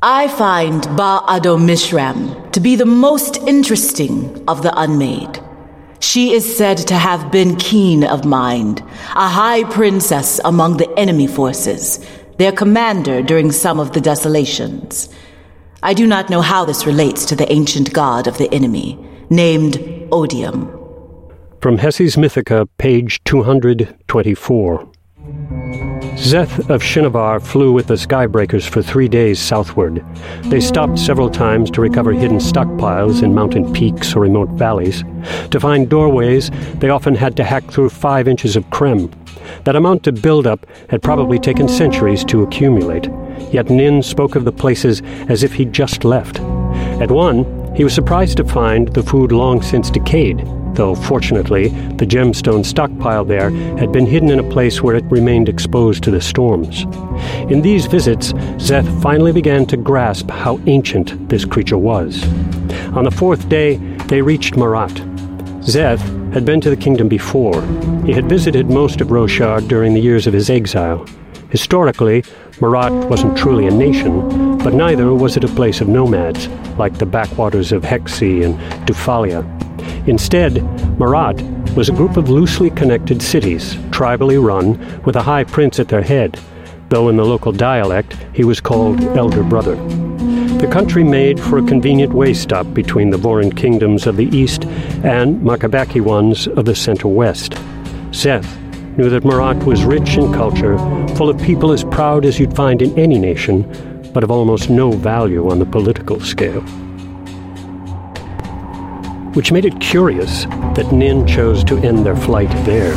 I find Ba Ado Mishram to be the most interesting of the unmade. She is said to have been keen of mind, a high princess among the enemy forces, their commander during some of the desolations. I do not know how this relates to the ancient god of the enemy, named Odium. From Hessi's Mythica, page 224. Szeth of Shinovar flew with the Skybreakers for three days southward. They stopped several times to recover hidden stockpiles in mountain peaks or remote valleys. To find doorways, they often had to hack through five inches of crem. That amount to build up had probably taken centuries to accumulate. Yet Nin spoke of the places as if he'd just left. At one, he was surprised to find the food long since decayed though fortunately the gemstone stockpile there had been hidden in a place where it remained exposed to the storms. In these visits, Szeth finally began to grasp how ancient this creature was. On the fourth day, they reached Marat. Szeth had been to the kingdom before. He had visited most of Roshar during the years of his exile. Historically, Marat wasn't truly a nation, but neither was it a place of nomads, like the backwaters of Hexi and Tu Fallia. Instead, Marat was a group of loosely connected cities, tribally run, with a high prince at their head, though in the local dialect he was called Elder Brother. The country made for a convenient way stop between the Vorin kingdoms of the east and Makabaki ones of the center west. Szeth knew that Marat was rich in culture, full of people as proud as you'd find in any nation, but of almost no value on the political scale which made it curious that Nin chose to end their flight there.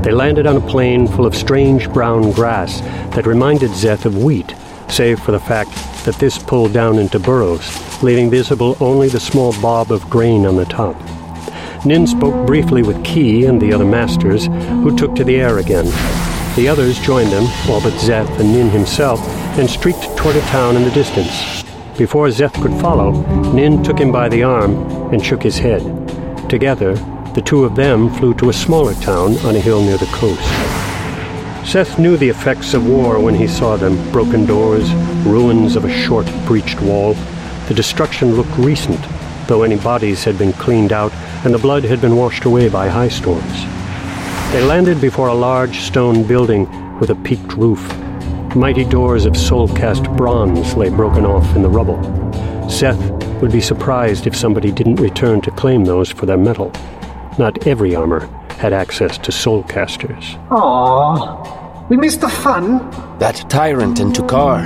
They landed on a plain full of strange brown grass that reminded Szeth of wheat, save for the fact that this pulled down into burrows, leaving visible only the small bob of grain on the top. Nin spoke briefly with Ki and the other masters, who took to the air again. The others joined them, all but Szeth and Nin himself, and streaked toward a town in the distance. Before Szeth could follow, Nin took him by the arm and shook his head. Together, the two of them flew to a smaller town on a hill near the coast. Szeth knew the effects of war when he saw them broken doors, ruins of a short, breached wall. The destruction looked recent, though any bodies had been cleaned out and the blood had been washed away by high storms. They landed before a large stone building with a peaked roof. Mighty doors of soul-cast bronze lay broken off in the rubble. Szeth would be surprised if somebody didn't return to claim those for their metal. Not every armor had access to soul casters. Aww, we missed the fun. That tyrant in Tukar.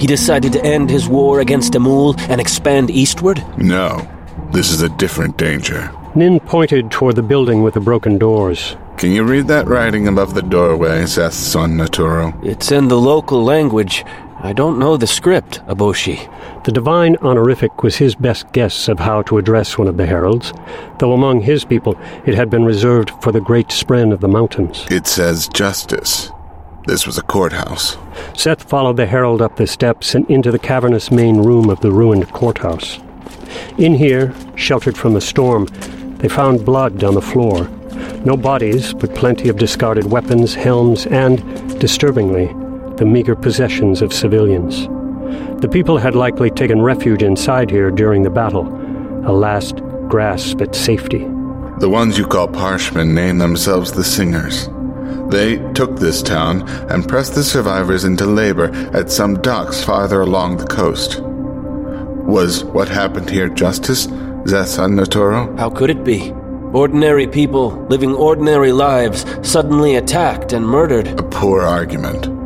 He decided to end his war against Emul and expand eastward? No, this is a different danger. Nin pointed toward the building with the broken doors. Can you read that writing above the doorway, Szeth's son Neturo? It's in the local language. I don't know the script, Aboshi. The divine honorific was his best guess of how to address one of the heralds, though among his people it had been reserved for the great spren of the mountains. It says justice. This was a courthouse. Szeth followed the herald up the steps and into the cavernous main room of the ruined courthouse. In here, sheltered from the storm, they found blood on the floor. No bodies, but plenty of discarded weapons, helms, and, disturbingly, the meager possessions of civilians. The people had likely taken refuge inside here during the battle, a last grasp at safety. The ones you call Parshmen name themselves the Singers. They took this town and pressed the survivors into labor at some docks farther along the coast. Was what happened here justice, Szeth-son-Neturo? How could it be? Ordinary people living ordinary lives suddenly attacked and murdered. A poor argument.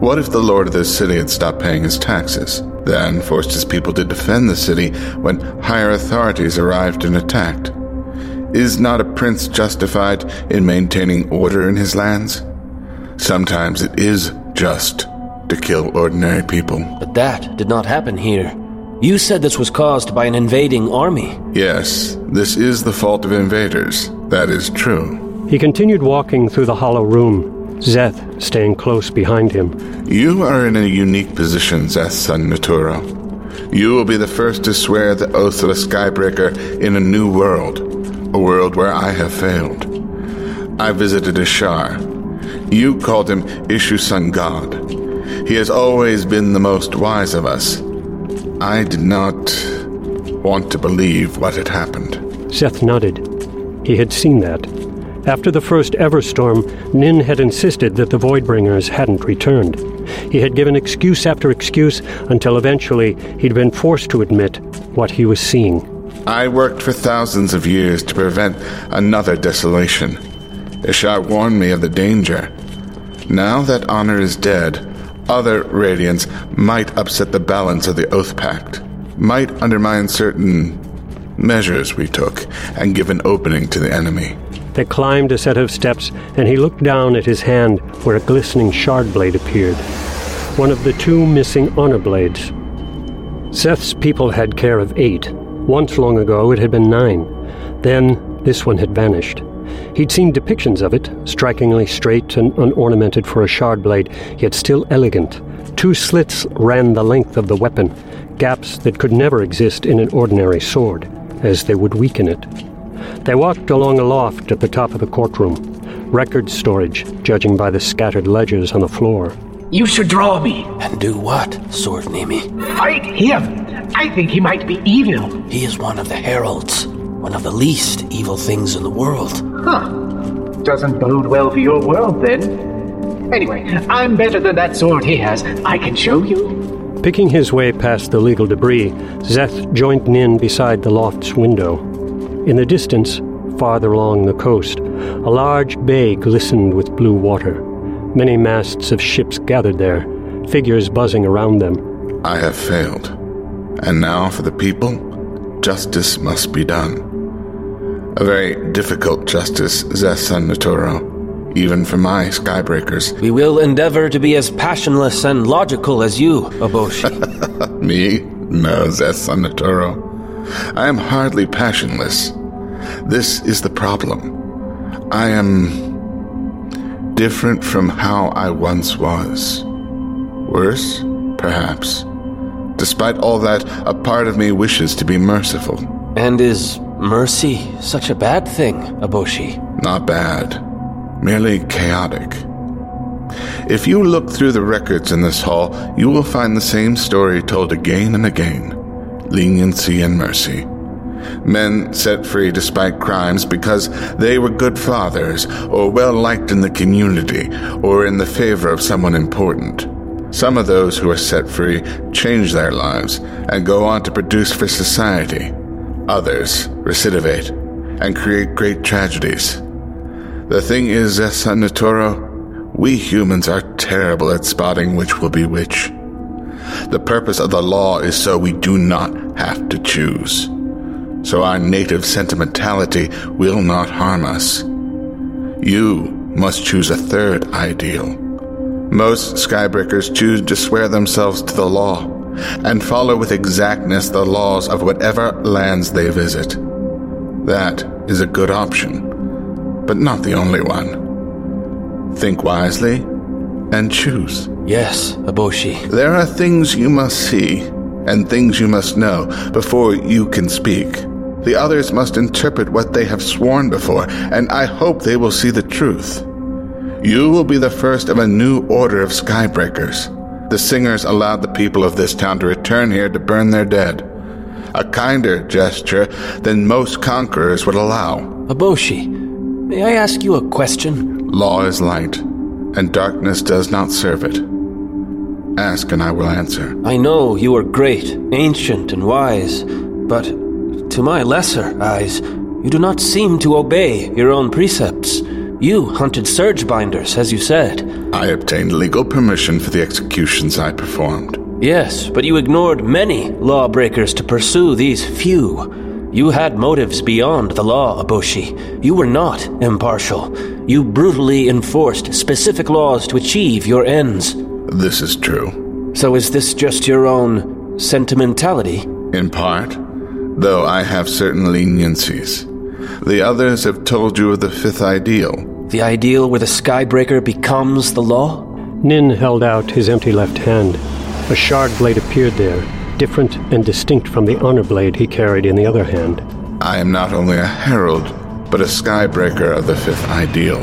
What if the lord of this city had stopped paying his taxes, then forced his people to defend the city when higher authorities arrived and attacked? Is not a prince justified in maintaining order in his lands? Sometimes it is just to kill ordinary people. But that did not happen here. You said this was caused by an invading army. Yes, this is the fault of invaders. That is true. He continued walking through the hollow room, Szeth staying close behind him. You are in a unique position, Szeth, son Neturo. You will be the first to swear the oath of a Skybreaker in a new world, a world where I have failed. I visited Ishar. You called him Ishu-son-God. He has always been the most wise of us. I did not want to believe what had happened. Szeth nodded. He had seen that. After the first ever storm, Nin had insisted that the Voidbringers hadn't returned. He had given excuse after excuse until eventually he'd been forced to admit what he was seeing. I worked for thousands of years to prevent another desolation. Ishar warned me of the danger. Now that honor is dead, other Radiants might upset the balance of the Oath Pact, might undermine certain measures we took, and give an opening to the enemy. They climbed a set of steps, and he looked down at his hand where a glistening shard blade appeared. One of the two missing honor blades. Szeth's people had care of eight. Once long ago it had been nine. Then this one had vanished. He'd seen depictions of it, strikingly straight and unornamented for a shard blade, yet still elegant. Two slits ran the length of the weapon, gaps that could never exist in an ordinary sword, as they would weaken it. They walked along a loft at the top of the courtroom. Record storage, judging by the scattered ledgers on the floor. You should draw me. And do what, Sword-nimi? Fight him. I think he might be evil. He is one of the heralds, one of the least evil things in the world. Huh. Doesn't bode well for your world then. Anyway, I'm better than that sword he has. I can show you. Picking his way past the legal debris, Szeth joined Nin beside the loft's window. In the distance, farther along the coast, a large bay glistened with blue water. Many masts of ships gathered there, figures buzzing around them. I have failed. And now for the people, justice must be done. A very difficult justice, Szeth-son-Neturo, even for my skybreakers. We will endeavor to be as passionless and logical as you, Aboshi. Me? No, Szeth-son-Neturo. I am hardly passionless. This is the problem. I am different from how I once was. Worse, perhaps. Despite all that, a part of me wishes to be merciful. and is mercy such a bad thing, Aboshi? Not bad, merely chaotic. If you look through the records in this hall, you will find the same story told again and again leniency and mercy. Men set free despite crimes because they were good fathers, or well liked in the community, or in the favor of someone important. Some of those who are set free change their lives and go on to produce for society. Others recidivate and create great tragedies. The thing is, Szeth-son-Neturo, we humans are terrible at spotting which will be which. The purpose of the law is so we do not have to choose. So our native sentimentality will not harm us. You must choose a third ideal. Most skybreakers choose to swear themselves to the law and follow with exactness the laws of whatever lands they visit. That is a good option, but not the only one. Think wisely and choose. Yes, Aboshi. There are things you must see and things you must know before you can speak. The others must interpret what they have sworn before, and I hope they will see the truth. You will be the first of a new order of skybreakers. The singers allowed the people of this town to return here to burn their dead. A kinder gesture than most conquerors would allow. Aboshi, may I ask you a question? Law is light, and darkness does not serve it. Ask and I will answer. I know you are great, ancient, and wise, but to my lesser eyes, you do not seem to obey your own precepts. You hunted surge binders, as you said. I obtained legal permission for the executions I performed. Yes, but you ignored many lawbreakers to pursue these few. You had motives beyond the law, Aboshi. You were not impartial. You brutally enforced specific laws to achieve your ends. This is true. So is this just your own sentimentality? In part, though I have certain leniencies. The others have told you of the fifth ideal. The ideal where the Skybreaker becomes the law? Nin held out his empty left hand. A shard blade appeared there, different and distinct from the honor blade he carried in the other hand. I am not only a herald, but a skybreaker of the fifth ideal.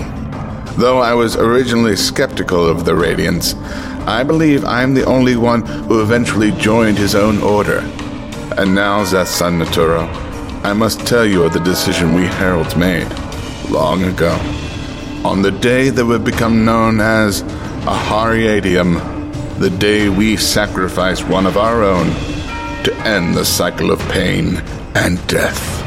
Though I was originally skeptical of the Radiance, I believe I am the only one who eventually joined his own order. And now, Szeth's son Neturo, I must tell you of the decision we heralds made long ago. On the day that would become known as Aharietiam, the day we sacrificed one of our own to end the cycle of pain and death.